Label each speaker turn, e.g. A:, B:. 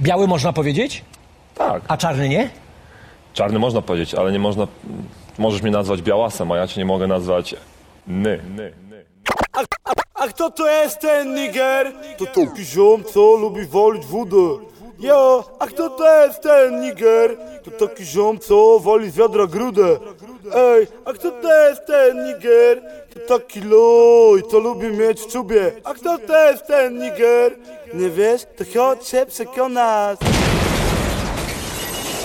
A: Biały można powiedzieć,
B: Tak,
A: a czarny nie?
B: czarny można powiedzieć, ale nie można... Możesz mnie nazwać białasem, a ja cię nie mogę nazwać ny. ny, ny.
C: A kto to jest ten niger? To taki ziom, co lubi walić wódę. Jo, a kto to jest ten niger? To taki ziom, co wali z wiadra grudę. Ej, a kto to jest ten niger? To taki loj, co lubi mieć w czubie. A kto to jest ten niger? Nie wiesz? To chodź się przekonać.